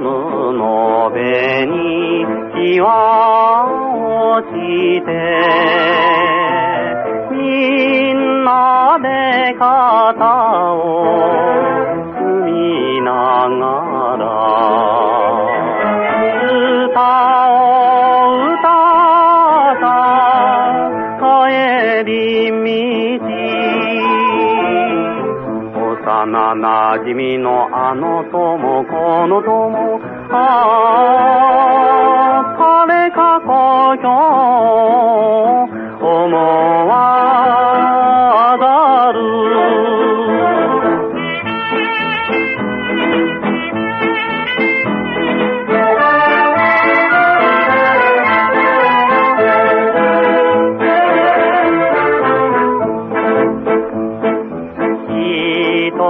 むのべに日は落ちてみんなで肩をなじみのあの友この友。ああ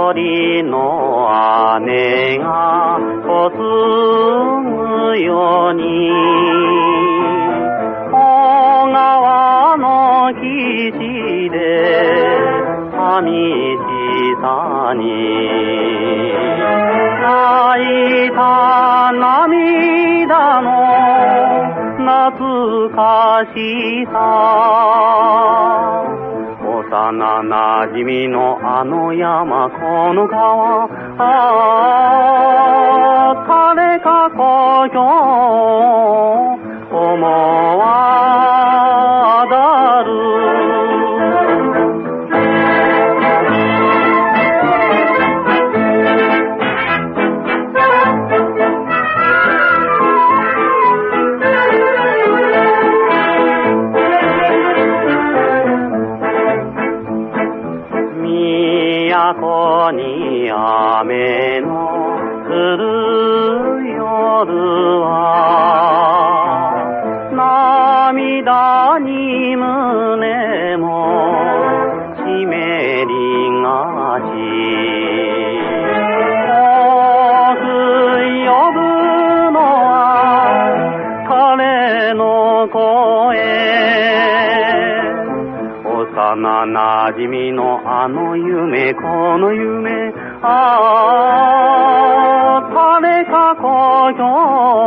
一人の姉が嫁ぐように。小川の岸で寂しさに。泣いた涙の懐かしさ。幼なじみのあの山この川ああ彼か故郷都に雨の降る夜は涙に胸も湿りがち。遠く呼ぶのは彼の声幼なじみのあの夢この夢ああ誰か今宵